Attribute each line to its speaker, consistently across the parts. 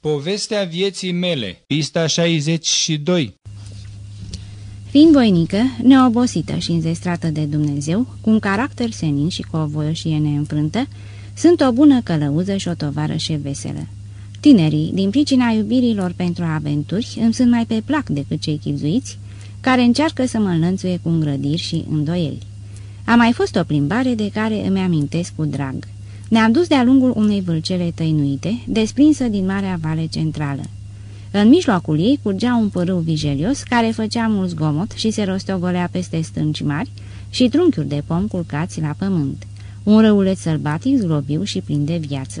Speaker 1: Povestea vieții mele, pista 62
Speaker 2: Fiind voinică, neobosită și înzestrată de Dumnezeu, cu un caracter senin și cu o voioșie neînfrântă, sunt o bună călăuză și o tovarășe veselă. Tinerii, din pricina iubirilor pentru aventuri, îmi sunt mai pe plac decât cei chipzuiți, care încearcă să mă înlănțuie cu îngrădiri și îndoieli. A mai fost o plimbare de care îmi amintesc cu drag. Ne-am dus de-a lungul unei vâlcele tăinuite, desprinsă din Marea Vale Centrală. În mijlocul ei curgea un părâu vigelios care făcea mult zgomot și se rostogolea peste stânci mari și trunchiuri de pom culcați la pământ. Un răuleț sălbatic, zglobiu și plin de viață.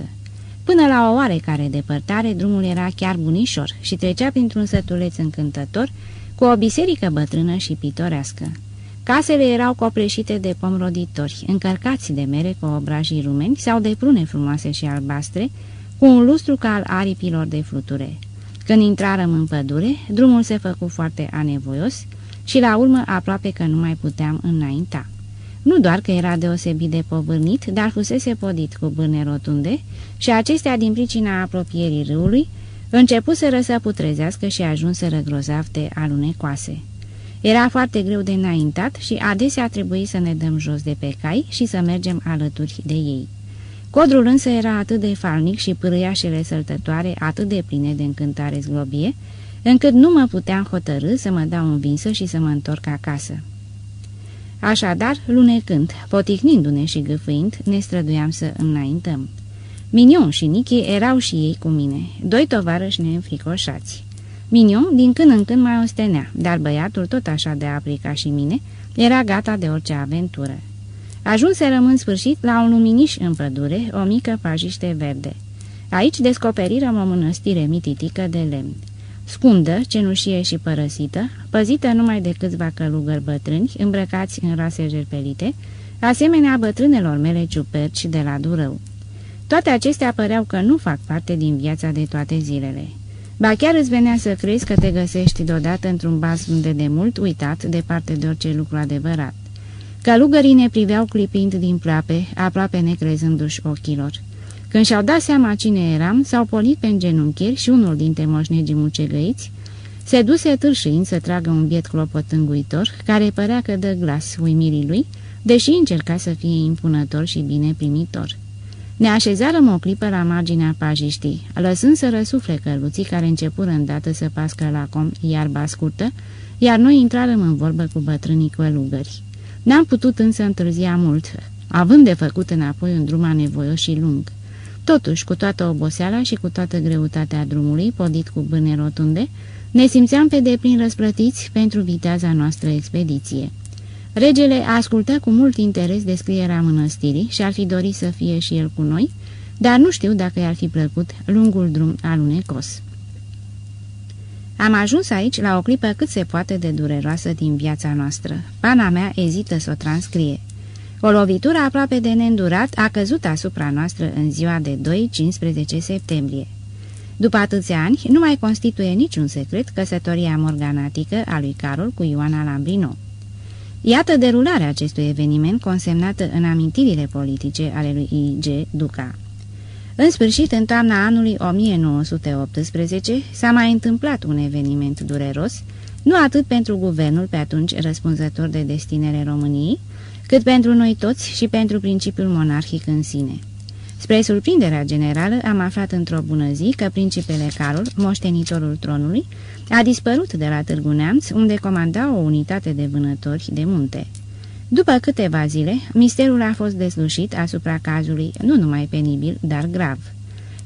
Speaker 2: Până la o oarecare depărtare, drumul era chiar bunișor și trecea printr-un sătuleț încântător cu o biserică bătrână și pitorească. Casele erau copleșite de pom roditori, încărcați de mere cu obrajii rumeni sau de prune frumoase și albastre, cu un lustru ca al aripilor de fluture. Când intrarăm în pădure, drumul se făcu foarte anevoios și la urmă aproape că nu mai puteam înainta. Nu doar că era deosebit de povârnit, dar fusese podit cu bârne rotunde și acestea din pricina apropierii râului începuseră să putrezească și ajunseră grozav de alunecoase. Era foarte greu de înaintat și adesea trebuie să ne dăm jos de pe cai și să mergem alături de ei. Codrul însă era atât de falnic și pârâiașele săltătoare atât de pline de încântare zglobie, încât nu mă puteam hotărâ să mă dau învinsă și să mă întorc acasă. Așadar, lunecând, poticnindu-ne și gâfâind, ne străduiam să înaintăm. Minion și Nichi erau și ei cu mine, doi tovarăși neînfricoșați. Minion din când în când mai ostenea, dar băiatul, tot așa de apri ca și mine, era gata de orice aventură. Ajunserăm în sfârșit la un luminiș în pădure, o mică pajiște verde. Aici descoperirăm o mănăstire mititică de lemn. Scundă, cenușie și părăsită, păzită numai de câțiva călugări bătrâni, îmbrăcați în rase jerpelite, asemenea bătrânelor mele ciuperci de la Durău. Toate acestea păreau că nu fac parte din viața de toate zilele. Ba chiar îți venea să crezi că te găsești deodată într-un bas unde de mult uitat, departe de orice lucru adevărat. Călugării ne priveau clipind din ploape, aproape necrezându-și ochilor. Când și-au dat seama cine eram, s-au polit pe genunchieri și unul dintre moșnegii mucegăiți se duse târșind să tragă un biet clopot înguitor, care părea că dă glas uimirii lui, deși încerca să fie impunător și bine primitor. Ne așezarăm o clipă la marginea pajiștii, lăsând să răsufle căluții care începură îndată să pască la com iarba scurtă, iar noi intrarăm în vorbă cu bătrânii călugări. N-am putut însă întârzia mult, având de făcut înapoi un drum anevoios și lung. Totuși, cu toată oboseala și cu toată greutatea drumului, podit cu bâne rotunde, ne simțeam pe deplin răsplătiți pentru viteaza noastră expediție. Regele ascultă cu mult interes descrierea mănăstirii și ar fi dorit să fie și el cu noi, dar nu știu dacă i-ar fi plăcut lungul drum alunecos. Am ajuns aici la o clipă cât se poate de dureroasă din viața noastră. Pana mea ezită să o transcrie. O lovitură aproape de neîndurat a căzut asupra noastră în ziua de 2-15 septembrie. După atâția ani, nu mai constituie niciun secret căsătoria morganatică a lui Carol cu Ioana Lambrino. Iată derularea acestui eveniment consemnată în amintirile politice ale lui I.G. Duca. În sfârșit, în toamna anului 1918, s-a mai întâmplat un eveniment dureros, nu atât pentru guvernul pe atunci răspunzător de destinele României, cât pentru noi toți și pentru principiul monarhic în sine. Spre surprinderea generală, am aflat într-o bună zi că principele Carol, moștenitorul tronului, a dispărut de la Târgu Neamț, unde comanda o unitate de vânători de munte. După câteva zile, misterul a fost dezlușit asupra cazului, nu numai penibil, dar grav.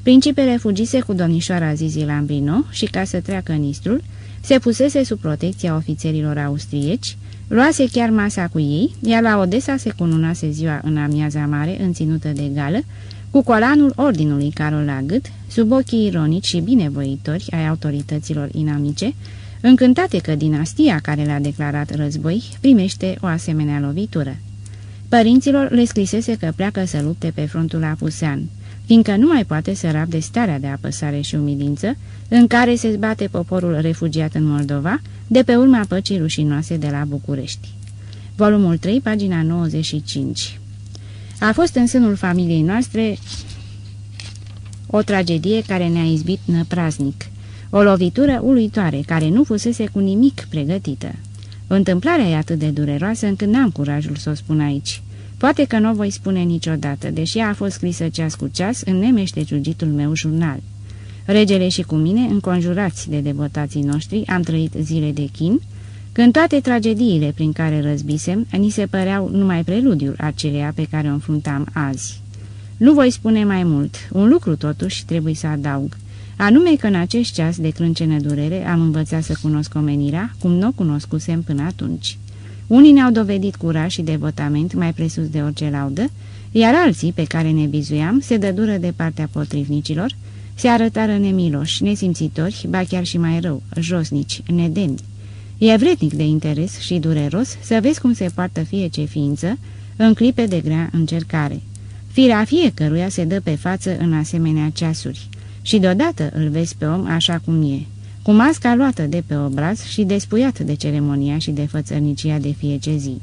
Speaker 2: Principele fugise cu domnișoara Zizi Lambrino și, ca să treacă nistrul, se pusese sub protecția ofițerilor austrieci, luase chiar masa cu ei, iar la Odessa se cununase ziua în amiaza mare, înținută de gală, cu colanul ordinului Carol la gât, sub ochii ironici și binevoitori ai autorităților inamice, încântate că dinastia care le-a declarat război primește o asemenea lovitură. Părinților le scrisese că pleacă să lupte pe frontul apusean, fiindcă nu mai poate să rabde starea de apăsare și umilință în care se zbate poporul refugiat în Moldova de pe urma păcii rușinoase de la București. Volumul 3, pagina 95 A fost în sânul familiei noastre o tragedie care ne-a izbit năpraznic, o lovitură uluitoare care nu fusese cu nimic pregătită. Întâmplarea e atât de dureroasă încât n-am curajul să o spun aici. Poate că nu o voi spune niciodată, deși a fost scrisă ceas cu ceas în nemeșteciugitul meu jurnal. Regele și cu mine, înconjurați de devotații noștri, am trăit zile de chin, când toate tragediile prin care răzbisem, ni se păreau numai preludiul aceleia pe care o înfruntam azi. Nu voi spune mai mult, un lucru totuși trebuie să adaug, anume că în acest ceas de crâncenă durere am învățat să cunosc omenirea, cum nu o cunoscusem până atunci. Unii ne-au dovedit curaj și devotament mai presus de orice laudă, iar alții, pe care ne bizuiam, se dădură de partea potrivnicilor, se arătară nemiloși, nesimțitori, ba chiar și mai rău, josnici, nedemni. E vrednic de interes și dureros să vezi cum se poartă fie ce ființă în clipe de grea încercare. Firea fiecăruia se dă pe față în asemenea ceasuri și deodată îl vezi pe om așa cum e, cu masca luată de pe obraz și despuiat de ceremonia și de fățărnicia de fiecare zi.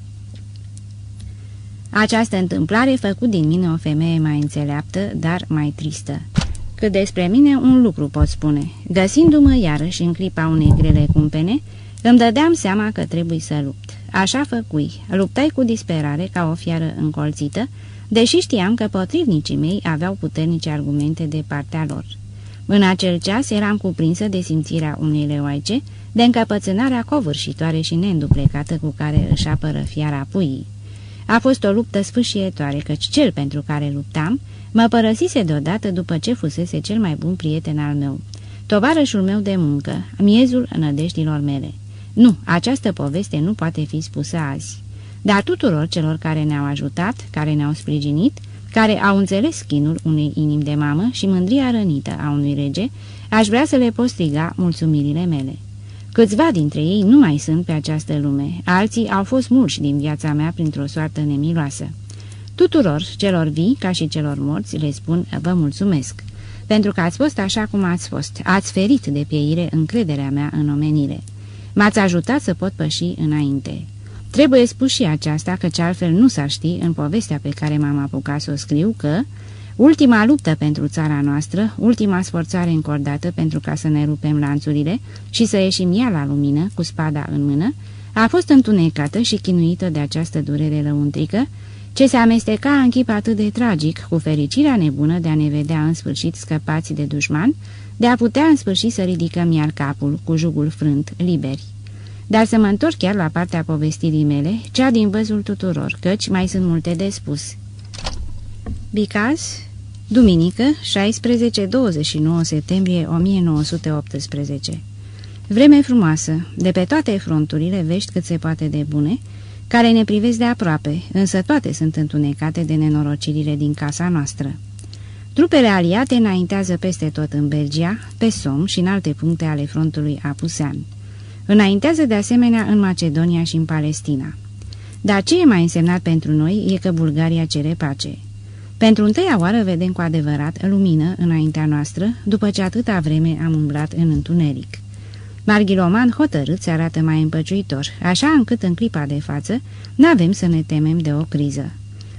Speaker 2: Această întâmplare făcut din mine o femeie mai înțeleaptă, dar mai tristă. Cât despre mine, un lucru pot spune. Găsindu-mă iarăși în clipa unei grele cumpene, îmi dădeam seama că trebuie să lupt. Așa făcui. Luptai cu disperare ca o fiară încolțită, deși știam că potrivnicii mei aveau puternice argumente de partea lor. În acel ceas eram cuprinsă de simțirea unei leoaice, de încăpățânarea covârșitoare și neînduplecată cu care își apără fiara puii. A fost o luptă sfâșietoare, căci cel pentru care luptam mă părăsise deodată după ce fusese cel mai bun prieten al meu, tovarășul meu de muncă, miezul nădejdilor mele. Nu, această poveste nu poate fi spusă azi. Dar tuturor celor care ne-au ajutat, care ne-au sprijinit, care au înțeles chinul unei inimi de mamă și mândria rănită a unui rege, aș vrea să le pot striga mulțumirile mele. Câțiva dintre ei nu mai sunt pe această lume, alții au fost mulți din viața mea printr-o soartă nemiloasă. Tuturor celor vii, ca și celor morți, le spun vă mulțumesc, pentru că ați fost așa cum ați fost, ați ferit de pieire încrederea mea în omenire. M-ați ajutat să pot păși înainte. Trebuie spus și aceasta, căci altfel nu s-ar ști în povestea pe care m-am apucat să o scriu că ultima luptă pentru țara noastră, ultima sforțare încordată pentru ca să ne rupem lanțurile și să ieșim ea la lumină cu spada în mână, a fost întunecată și chinuită de această durere lăuntrică, ce se amesteca în chip atât de tragic cu fericirea nebună de a ne vedea în sfârșit scăpați de dușman, de a putea în sfârșit să ridicăm iar capul cu jugul frânt, liberi. Dar să mă întorc chiar la partea povestirii mele, cea din văzul tuturor, căci mai sunt multe de spus. Bicaz, duminică, 16-29 septembrie 1918 Vreme frumoasă, de pe toate fronturile vești cât se poate de bune, care ne privesc de aproape, însă toate sunt întunecate de nenorocirile din casa noastră. Trupele aliate înaintează peste tot în Belgia, pe Som și în alte puncte ale frontului apusean. Înaintează de asemenea în Macedonia și în Palestina. Dar ce e mai însemnat pentru noi e că Bulgaria cere pace. Pentru întâia oară vedem cu adevărat lumină înaintea noastră, după ce atâta vreme am umblat în întuneric. Marghiloman hotărât se arată mai împăciuitor, așa încât în clipa de față n-avem să ne temem de o criză.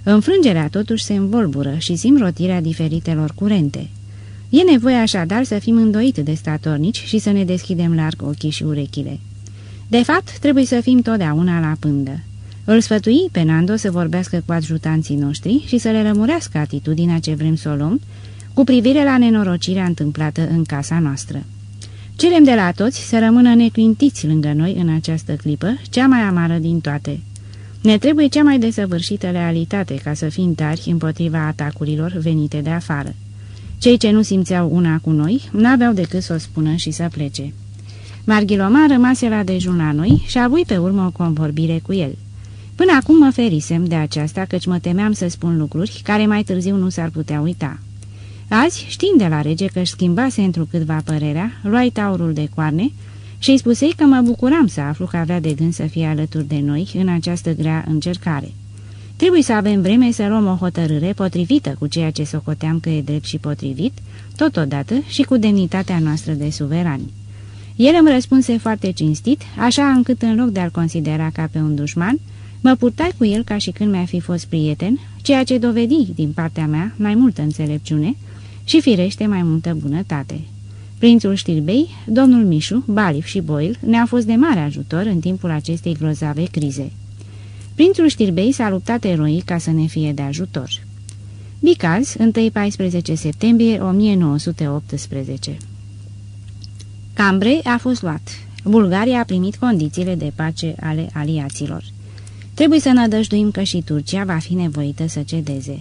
Speaker 2: Înfrângerea totuși se învolbură și simt rotirea diferitelor curente. E nevoie așadar să fim îndoit de statornici și să ne deschidem larg ochii și urechile. De fapt, trebuie să fim totdeauna la pândă. Îl sfătui pe Nando să vorbească cu adjutanții noștri și să le lămurească atitudinea ce vrem să o luăm cu privire la nenorocirea întâmplată în casa noastră. Cerem de la toți să rămână neclintiți lângă noi în această clipă, cea mai amară din toate. Ne trebuie cea mai desăvârșită realitate ca să fim tari împotriva atacurilor venite de afară. Cei ce nu simțeau una cu noi n-aveau decât să o spună și să plece. Marghiloma rămase la dejun la noi și a avut pe urmă o convorbire cu el. Până acum mă ferisem de aceasta căci mă temeam să spun lucruri care mai târziu nu s-ar putea uita. Azi, știind de la rege că-și schimbase într câtva părerea, luai taurul de coarne și îi spusei că mă bucuram să aflu că avea de gând să fie alături de noi în această grea încercare. Trebuie să avem vreme să luăm o hotărâre potrivită cu ceea ce socoteam că e drept și potrivit, totodată și cu demnitatea noastră de suverani. El îmi răspunse foarte cinstit, așa încât în loc de a-l considera ca pe un dușman, mă purtai cu el ca și când mi-a fi fost prieten, ceea ce dovedi din partea mea mai multă înțelepciune, și firește mai multă bunătate. Prințul Știrbei, domnul Mișu, Balif și Boil ne-au fost de mare ajutor în timpul acestei grozave crize. Prințul Știrbei s-a luptat eroic ca să ne fie de ajutor. Bicaz, 1-14 septembrie 1918 Cambrai a fost luat. Bulgaria a primit condițiile de pace ale aliaților. Trebuie să nădăjduim că și Turcia va fi nevoită să cedeze.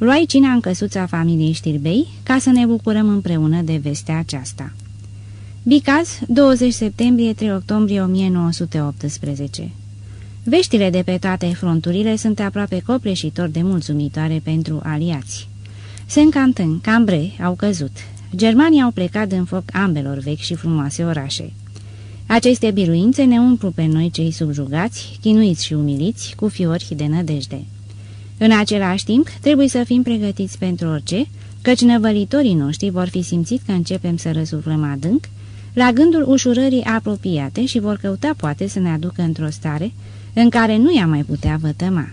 Speaker 2: Luai cina în căsuța familiei Știrbei ca să ne bucurăm împreună de vestea aceasta. Bicaz, 20 septembrie 3 octombrie 1918 Veștile de pe toate fronturile sunt aproape copleșitor de mulțumitoare pentru aliați. Saint-Quentin, Cambrai au căzut. Germanii au plecat în foc ambelor vechi și frumoase orașe. Aceste biruințe ne umplu pe noi cei subjugați, chinuiți și umiliți, cu fiori de nădejde. În același timp, trebuie să fim pregătiți pentru orice, căci năvălitorii noștri vor fi simțit că începem să răsuflăm adânc, la gândul ușurării apropiate și vor căuta poate să ne aducă într-o stare în care nu i-a mai putea vătăma.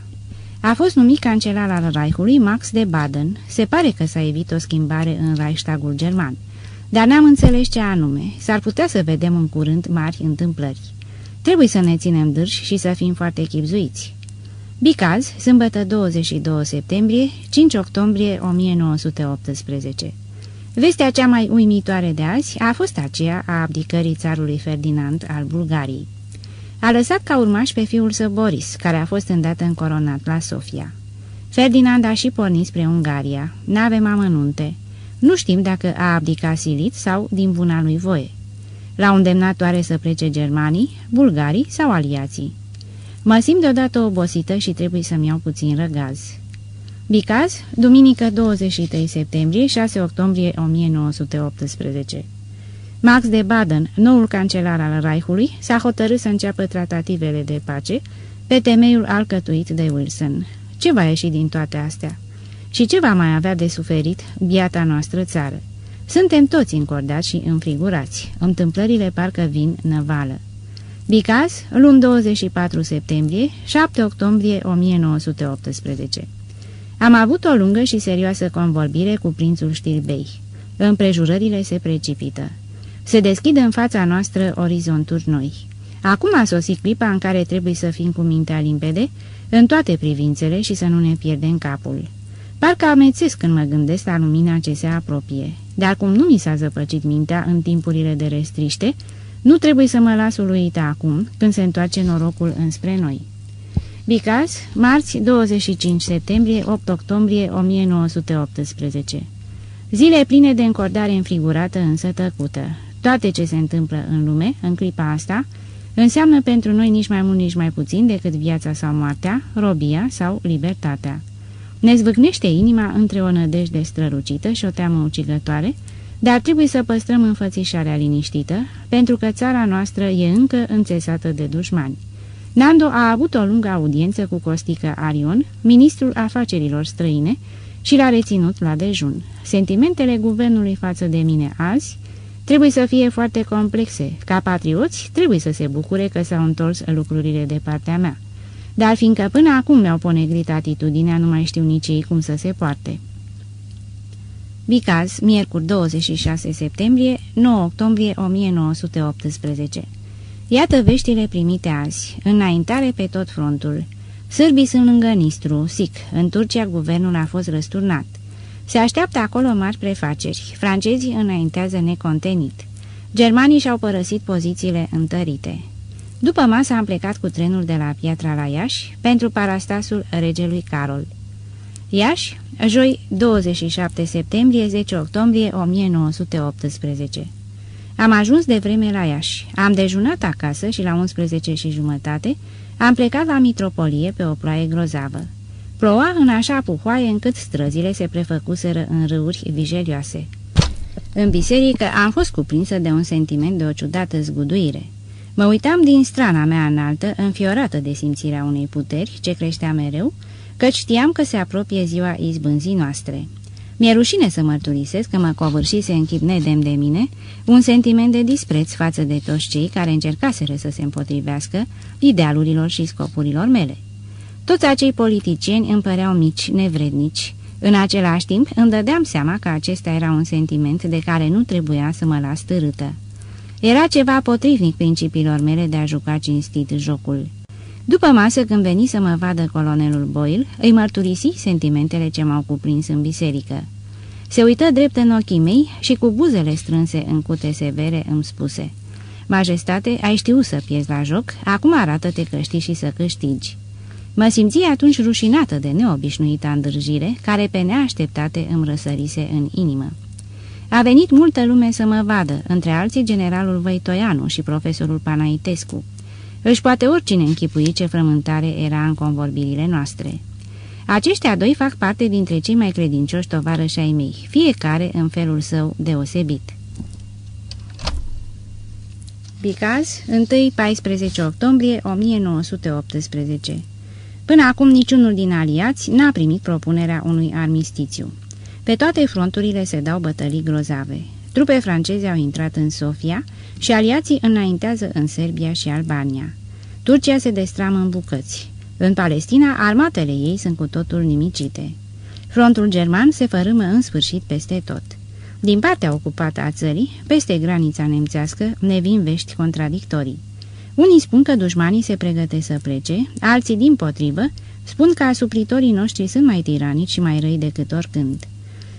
Speaker 2: A fost numit cancelar al Reichului Max de Baden. Se pare că s-a evit o schimbare în Reichstagul german. Dar n-am înțeles ce anume. S-ar putea să vedem în curând mari întâmplări. Trebuie să ne ținem dârși și să fim foarte chipzuiți. Bicaz, sâmbătă 22 septembrie, 5 octombrie 1918 Vestea cea mai uimitoare de azi a fost aceea a abdicării țarului Ferdinand al Bulgariei. A lăsat ca urmaș pe fiul său Boris, care a fost îndată încoronat la Sofia. Ferdinand a și pornit spre Ungaria. N-avem amănunte. Nu știm dacă a abdicat silit sau din buna lui voie. L-au îndemnat oare să plece germanii, bulgarii sau aliații. Mă simt deodată obosită și trebuie să-mi iau puțin răgaz. Bicaz, duminică 23 septembrie, 6 octombrie 1918 Max de Baden, noul cancelar al Reichului, s-a hotărât să înceapă tratativele de pace pe temeiul alcătuit de Wilson. Ce va ieși din toate astea? Și ce va mai avea de suferit biata noastră țară? Suntem toți încordați și înfrigurați. Întâmplările parcă vin năvală. Bicaz, luni 24 septembrie, 7 octombrie 1918 Am avut o lungă și serioasă convorbire cu prințul Știrbei. Împrejurările se precipită. Se deschid în fața noastră orizonturi noi. Acum a sosit clipa în care trebuie să fim cu mintea limpede în toate privințele și să nu ne pierdem capul. Parcă amețesc când mă gândesc la lumina ce se apropie, dar cum nu mi s-a zăpăcit mintea în timpurile de restriște, nu trebuie să mă las uluită acum, când se întoarce norocul înspre noi. Bicaz, marți 25 septembrie 8 octombrie 1918 Zile pline de încordare înfrigurată însă tăcută. Toate ce se întâmplă în lume, în clipa asta, înseamnă pentru noi nici mai mult, nici mai puțin decât viața sau moartea, robia sau libertatea. Ne zvâcnește inima între o nădejde strălucită și o teamă ucigătoare, dar trebuie să păstrăm înfățișarea liniștită, pentru că țara noastră e încă înțesată de dușmani. Nando a avut o lungă audiență cu Costică Arion, ministrul afacerilor străine, și l-a reținut la dejun. Sentimentele guvernului față de mine azi trebuie să fie foarte complexe. Ca patrioți, trebuie să se bucure că s-au întors lucrurile de partea mea. Dar fiindcă până acum mi-au ponegrit atitudinea, nu mai știu nici ei cum să se poarte. Bicaz, miercuri 26 septembrie, 9 octombrie 1918 Iată veștile primite azi, înaintare pe tot frontul. Sârbii sunt lângă Nistru, Sic, în Turcia guvernul a fost răsturnat. Se așteaptă acolo mari prefaceri. Francezii înaintează necontenit. Germanii și-au părăsit pozițiile întărite. După masă am plecat cu trenul de la Piatra la Iași pentru parastasul regelui Carol. Iași, joi 27 septembrie 10 octombrie 1918 Am ajuns de vreme la Iași. Am dejunat acasă și la 11 și jumătate am plecat la Mitropolie pe o ploaie grozavă. Ploua în așa puhoaie încât străzile se prefăcuseră în râuri vijelioase. În biserică am fost cuprinsă de un sentiment de o ciudată zguduire. Mă uitam din strana mea înaltă, înfiorată de simțirea unei puteri, ce creștea mereu, căci știam că se apropie ziua izbânzii noastre. Mi-e rușine să mărturisesc că mă covârșise în chip nedem de mine un sentiment de dispreț față de toți cei care încercaseră să se împotrivească idealurilor și scopurilor mele. Toți acei politicieni îmi păreau mici, nevrednici, În același timp, îmi dădeam seama că acesta era un sentiment de care nu trebuia să mă las târâtă. Era ceva potrivnic principiilor mele de a juca cinstit jocul. După masă, când veni să mă vadă colonelul Boyle, îi mărturisi sentimentele ce m-au cuprins în biserică. Se uită drept în ochii mei și cu buzele strânse în cute severe îmi spuse Majestate, ai știut să pierzi la joc, acum arată-te că știi și să câștigi." Mă simți atunci rușinată de neobișnuita îndârjire, care pe neașteptate îmi răsărise în inimă. A venit multă lume să mă vadă, între alții generalul Văitoianu și profesorul Panaitescu. Își poate oricine închipui ce frământare era în convorbirile noastre. Aceștia doi fac parte dintre cei mai credincioși tovarăși ai mei, fiecare în felul său deosebit. Bicaz, 1-14 octombrie 1918 Până acum niciunul din aliați n-a primit propunerea unui armistițiu. Pe toate fronturile se dau bătălii grozave. Trupe franceze au intrat în Sofia și aliații înaintează în Serbia și Albania. Turcia se destramă în bucăți. În Palestina, armatele ei sunt cu totul nimicite. Frontul german se fărâmă în sfârșit peste tot. Din partea ocupată a țării, peste granița nemțească, ne vin vești contradictorii. Unii spun că dușmanii se pregăte să plece, alții, din potrivă, spun că asupritorii noștri sunt mai tiranici și mai răi decât oricând.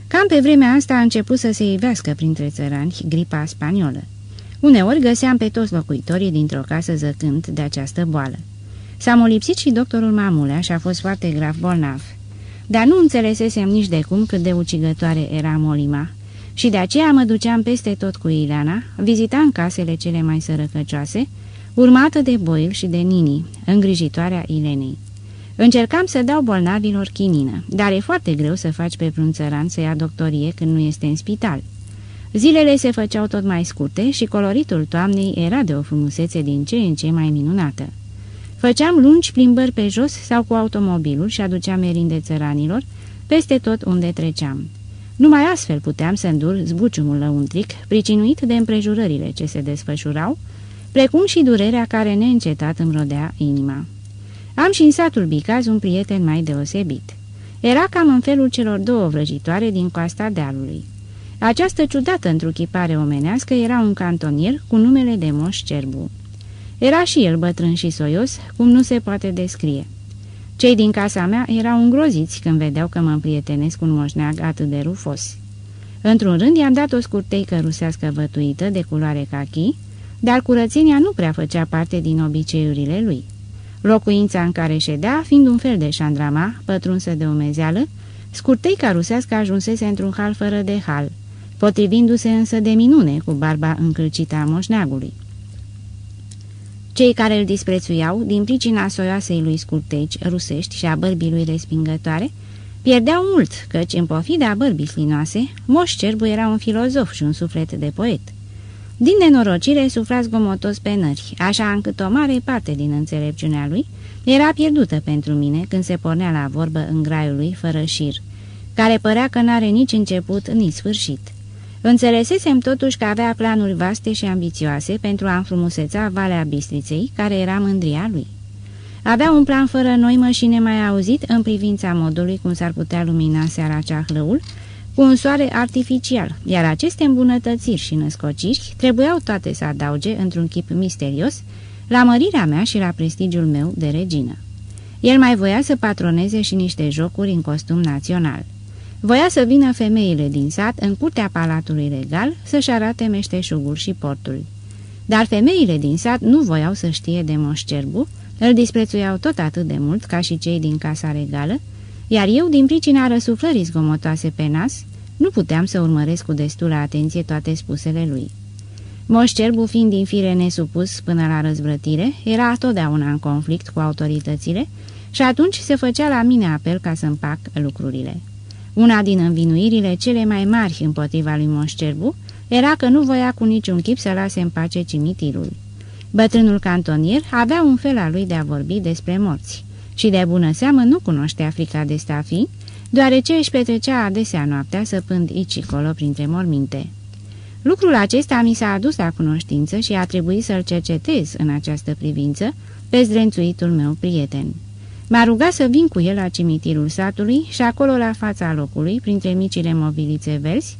Speaker 2: Cam pe vremea asta a început să se ivească printre țărani gripa spaniolă. Uneori găseam pe toți locuitorii dintr-o casă zăcând de această boală. S-a molipsit și doctorul Mamulea și a fost foarte grav bolnav. Dar nu înțelesesem nici de cum cât de ucigătoare era molima. Și de aceea mă duceam peste tot cu Ileana, vizitam casele cele mai sărăcăcioase, urmată de Boil și de Nini, îngrijitoarea Ilenei. Încercam să dau bolnavilor chinină, dar e foarte greu să faci pe vreun țăran să ia doctorie când nu este în spital. Zilele se făceau tot mai scurte și coloritul toamnei era de o frumusețe din ce în ce mai minunată. Făceam lungi plimbări pe jos sau cu automobilul și aduceam merinde țăranilor peste tot unde treceam. Numai astfel puteam să îndur zbuciumul lăuntric, pricinuit de împrejurările ce se desfășurau, precum și durerea care neîncetat îmi rodea inima. Am și în satul Bicaz un prieten mai deosebit. Era cam în felul celor două vrăjitoare din coasta dealului. Această ciudată întruchipare omenească era un cantonier cu numele de Moș Cerbu. Era și el bătrân și soios, cum nu se poate descrie. Cei din casa mea erau îngroziți când vedeau că mă împrietenesc cu un moșneag atât de rufos. Într-un rând i-am dat o scurteică rusească vătuită de culoare cachi, dar curățenia nu prea făcea parte din obiceiurile lui. Locuința în care ședea, fiind un fel de șandrama, pătrunsă de umezeală, scurteica rusească ajunsese într-un hal fără de hal, potrivindu-se însă de minune cu barba încălcită a moșneagului. Cei care îl disprețuiau, din pricina soioasei lui scurteci rusești și a bărbii lui respingătoare, pierdeau mult, căci, în pofida bărbii slinoase, Moș Cerbu era un filozof și un suflet de poet. Din nenorocire sufla zgomotos pe nări, așa încât o mare parte din înțelepciunea lui era pierdută pentru mine când se pornea la vorbă în graiul lui fără șir, care părea că n-are nici început, nici sfârșit. Înțelesesem totuși că avea planuri vaste și ambițioase pentru a înfrumuseța Valea Bistriței, care era mândria lui. Avea un plan fără noimă și nemai auzit în privința modului cum s-ar putea lumina seara ceahlăul, cu un soare artificial, iar aceste îmbunătățiri și născociri trebuiau toate să adauge, într-un chip misterios, la mărirea mea și la prestigiul meu de regină. El mai voia să patroneze și niște jocuri în costum național. Voia să vină femeile din sat în curtea palatului regal să-și arate meșteșugul și portul. Dar femeile din sat nu voiau să știe de moșcerbu, îl disprețuiau tot atât de mult ca și cei din casa regală, iar eu, din pricina răsuflării zgomotoase pe nas, nu puteam să urmăresc cu destulă atenție toate spusele lui. Moșcerbu, fiind din fire nesupus până la răzvrătire, era totdeauna în conflict cu autoritățile și atunci se făcea la mine apel ca să împac lucrurile. Una din învinuirile cele mai mari împotriva lui Moșcerbu era că nu voia cu niciun chip să lase în pace cimitirul. Bătrânul cantonier avea un fel al lui de a vorbi despre morți și de bună seamă nu cunoștea frica de stafii, deoarece își petrecea adesea noaptea săpând aici și colo printre morminte. Lucrul acesta mi s-a adus la cunoștință și a trebuit să-l cercetez în această privință pe zdrențuitul meu prieten. M-a rugat să vin cu el la cimitirul satului și acolo la fața locului, printre micile mobilițe verzi,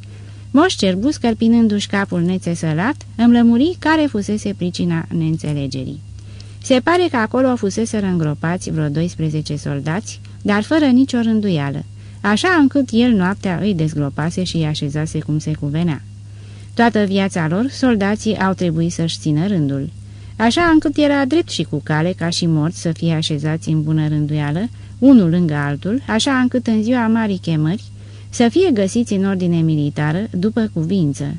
Speaker 2: Moș Cerbu, scărpinându-și capul nețesălat, îmi lămuri care fusese pricina neînțelegerii. Se pare că acolo fuseseră îngropați vreo 12 soldați, dar fără nicio rânduială, așa încât el noaptea îi dezgropase și îi așezase cum se cuvenea. Toată viața lor, soldații au trebuit să-și țină rândul, așa încât era drept și cu cale ca și morți să fie așezați în bună rânduială, unul lângă altul, așa încât în ziua marii chemări să fie găsiți în ordine militară, după cuvință.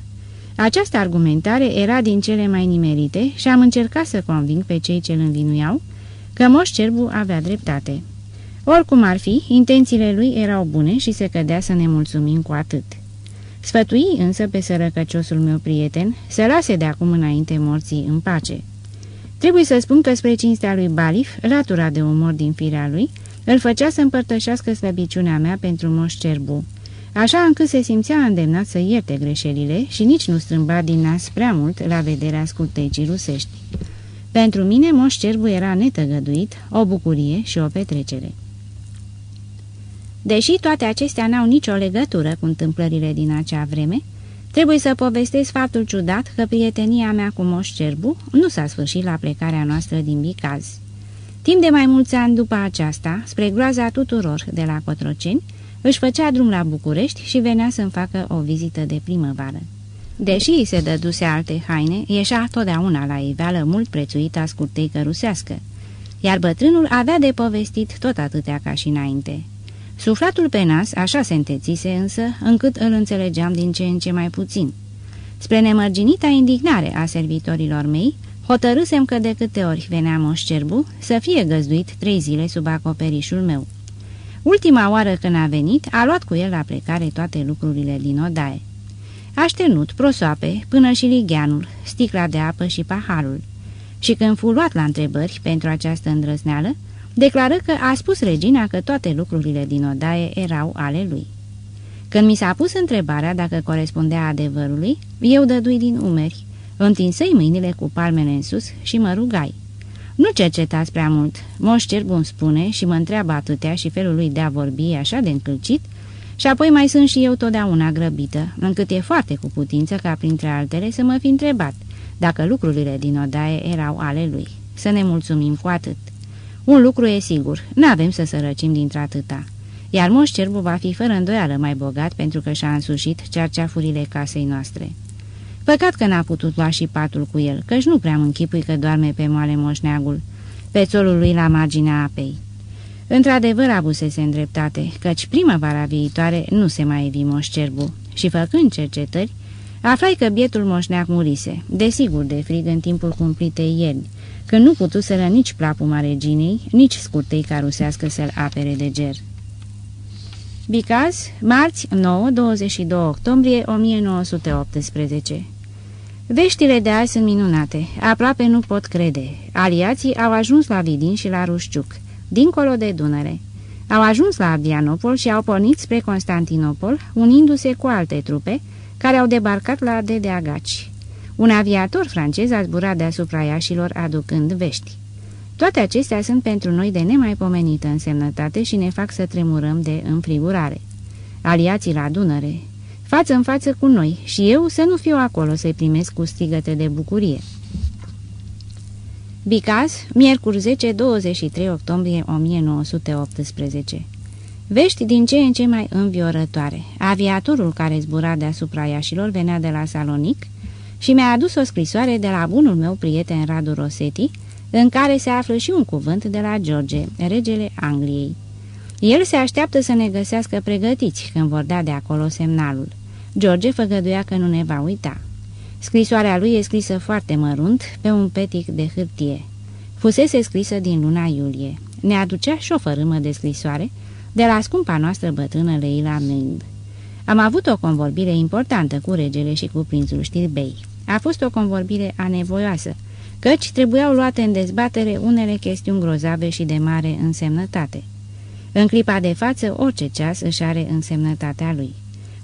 Speaker 2: Această argumentare era din cele mai nimerite și am încercat să conving pe cei ce îl învinuiau că Moș Cerbu avea dreptate. Oricum ar fi, intențiile lui erau bune și se cădea să ne mulțumim cu atât. Sfătui însă pe sărăcăciosul meu prieten să lase de acum înainte morții în pace. Trebuie să spun că spre cinstea lui Balif, latura de umor din firea lui, îl făcea să împărtășească slăbiciunea mea pentru Moș Cerbu, așa încât se simțea îndemnat să ierte greșelile și nici nu strâmba din nas prea mult la vederea scurtecii rusești. Pentru mine Moș Cerbu era netăgăduit, o bucurie și o petrecere. Deși toate acestea n-au nicio legătură cu întâmplările din acea vreme, trebuie să povestesc faptul ciudat că prietenia mea cu Moș Cerbu nu s-a sfârșit la plecarea noastră din Bicaz. Timp de mai mulți ani după aceasta, spre groaza tuturor de la Cotroceni, își făcea drum la București și venea să-mi facă o vizită de primăvară. Deși îi se dăduse alte haine, ieșea totdeauna la iveală mult prețuită scurteică rusească, iar bătrânul avea de povestit tot atâtea ca și înainte. Suflatul pe nas așa se întețise însă, încât îl înțelegeam din ce în ce mai puțin. Spre nemărginita indignare a servitorilor mei, hotărâsem că de câte ori venea Moș Cerbu să fie găzduit trei zile sub acoperișul meu. Ultima oară când a venit, a luat cu el la plecare toate lucrurile din odaie. Aștenut prosoape până și ligheanul, sticla de apă și paharul. Și când fu luat la întrebări pentru această îndrăzneală, declară că a spus regina că toate lucrurile din odaie erau ale lui. Când mi s-a pus întrebarea dacă corespundea adevărului, eu dădui din umeri, întinsei mâinile cu palmele în sus și mă rugai. Nu cercetați prea mult. Moș Cerbu spune și mă întreabă atâtea și felul lui de a vorbi așa de încălcit și apoi mai sunt și eu totdeauna grăbită, încât e foarte cu putință ca printre altele să mă fi întrebat dacă lucrurile din odaie erau ale lui. Să ne mulțumim cu atât. Un lucru e sigur, n-avem să sărăcim dintr-atâta. Iar Moș Cerbu va fi fără îndoială mai bogat pentru că și-a însușit cerceafurile casei noastre. Păcat că n-a putut lua și patul cu el, căci nu prea închipui că doarme pe moale moșneagul, pe țolul lui la marginea apei. Într-adevăr abusese în dreptate, căci primăvara viitoare nu se mai evi moș cerbu și făcând cercetări, aflai că bietul moșneac murise, desigur de frig în timpul cumplitei ierni, când nu putuseră nici plapuma reginei, nici scurtei carusească să-l apere de ger. Bicaz, marți 9-22 octombrie 1918 Veștile de azi sunt minunate, aproape nu pot crede. Aliații au ajuns la Vidin și la Rușciuc, dincolo de Dunăre. Au ajuns la Ardianopol și au pornit spre Constantinopol, unindu-se cu alte trupe, care au debarcat la Dedeagaci. Un aviator francez a zburat deasupra iașilor aducând vești. Toate acestea sunt pentru noi de nemaipomenită însemnătate și ne fac să tremurăm de înfrigurare. Aliații la Dunăre, față în față cu noi și eu să nu fiu acolo să-i primesc cu strigăte de bucurie. Bicaz, miercuri 10-23 octombrie 1918 Vești din ce în ce mai înviorătoare. Aviatorul care zbura deasupra Iașilor venea de la Salonic și mi-a adus o scrisoare de la bunul meu prieten Radu Rosetti, în care se află și un cuvânt de la George, regele Angliei. El se așteaptă să ne găsească pregătiți când vor da de acolo semnalul. George făgăduia că nu ne va uita. Scrisoarea lui e scrisă foarte mărunt, pe un petic de hârtie. Fusese scrisă din luna iulie. Ne aducea și o fărâmă de scrisoare de la scumpa noastră bătrână Leila Mend. Am avut o convorbire importantă cu regele și cu prințul Știrbei. A fost o convorbire anevoioasă, căci trebuiau luate în dezbatere unele chestiuni grozave și de mare însemnătate. În clipa de față, orice ceas își are însemnătatea lui.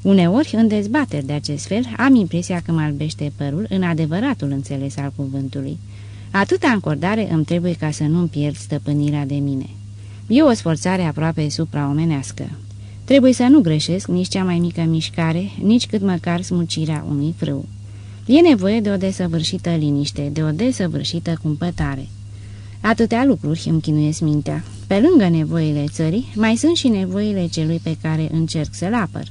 Speaker 2: Uneori, în dezbateri de acest fel, am impresia că mă albește părul în adevăratul înțeles al cuvântului. Atâta încordare îmi trebuie ca să nu-mi pierd stăpânirea de mine. E o sforțare aproape supraomenească. Trebuie să nu greșesc nici cea mai mică mișcare, nici cât măcar smucirea unui frâu. E nevoie de o desăvârșită liniște, de o desăvârșită cumpătare. Atâtea lucruri îmi chinuiesc mintea. Pe lângă nevoile țării, mai sunt și nevoile celui pe care încerc să-l apăr.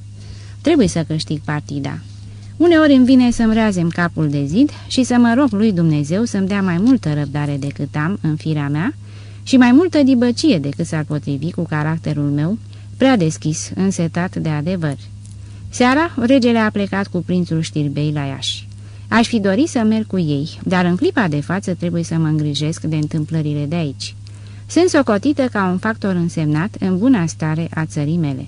Speaker 2: Trebuie să câștig partida. Uneori îmi vine să-mi reazem capul de zid și să mă rog lui Dumnezeu să-mi dea mai multă răbdare decât am în firea mea și mai multă dibăcie decât s-ar potrivi cu caracterul meu, prea deschis, însetat de adevăr. Seara, regele a plecat cu prințul Știrbei la Iași. Aș fi dorit să merg cu ei, dar în clipa de față trebuie să mă îngrijesc de întâmplările de aici. Sunt socotită ca un factor însemnat în buna stare a țării mele.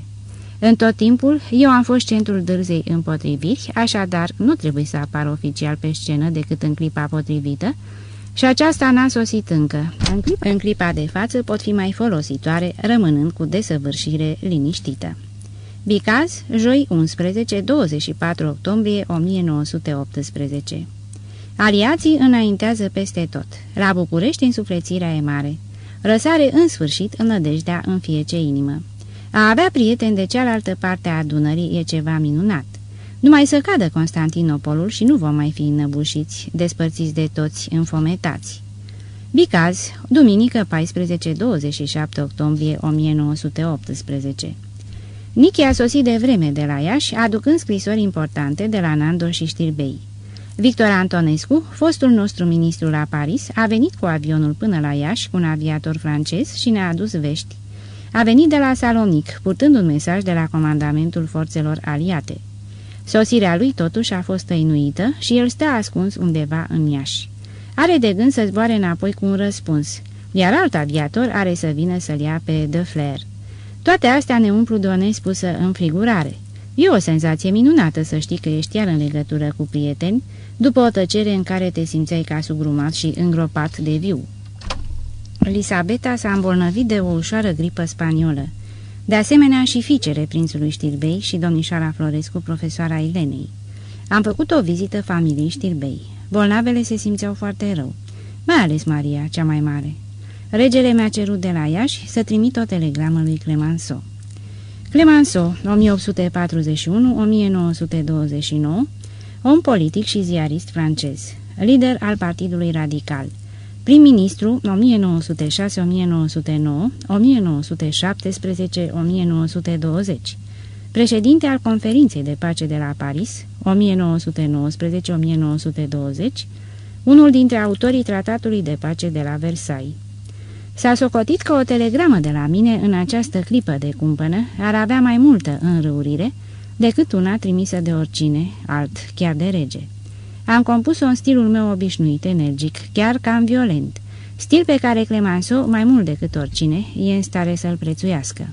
Speaker 2: În tot timpul, eu am fost centrul dârzei împotriviri, așadar nu trebuie să apar oficial pe scenă decât în clipa potrivită, și aceasta n-a sosit încă. În clipa, în clipa de față pot fi mai folositoare, rămânând cu desăvârșire liniștită. Bicaz, joi 11-24 octombrie 1918 Aliații înaintează peste tot. La București însuflețirea e mare. Răsare în sfârșit în nădejdea în fiece inimă. A avea prieteni de cealaltă parte a adunării e ceva minunat. Numai să cadă Constantinopolul și nu vom mai fi înăbușiți, despărțiți de toți, înfometați. Bicaz, duminică 14-27 octombrie 1918 Nichi a sosit de vreme de la Iași, aducând scrisori importante de la Nando și Știrbei. Victor Antonescu, fostul nostru ministru la Paris, a venit cu avionul până la Iași cu un aviator francez și ne-a adus vești. A venit de la Salonic, purtând un mesaj de la comandamentul forțelor aliate. Sosirea lui totuși a fost tăinuită și el stă ascuns undeva în Iași. Are de gând să zboare înapoi cu un răspuns, iar alt aviator are să vină să-l ia pe De Flair. Toate astea ne umplu de o nespusă înfrigurare. E o senzație minunată să știi că ești iar în legătură cu prieteni, după o tăcere în care te simțeai ca sugrumat și îngropat de viu. Lisabeta s-a îmbolnăvit de o ușoară gripă spaniolă. De asemenea și fiicele prințului Știrbei și domnișoara Florescu, profesoara Elenei. Am făcut o vizită familiei Știrbei. Bolnavele se simțeau foarte rău, mai ales Maria, cea mai mare. Regele mi-a cerut de la Iași să trimit o telegramă lui Clemenceau. Clemenceau, 1841-1929, om politic și ziarist francez, lider al Partidului Radical, prim-ministru 1906-1909, 1917-1920, președinte al Conferinței de Pace de la Paris, 1919-1920, unul dintre autorii Tratatului de Pace de la Versailles. S-a socotit că o telegramă de la mine în această clipă de cumpănă ar avea mai multă înrăurire decât una trimisă de oricine, alt, chiar de rege. Am compus-o în stilul meu obișnuit, energic, chiar cam violent, stil pe care Clemenceau, mai mult decât oricine, e în stare să-l prețuiască.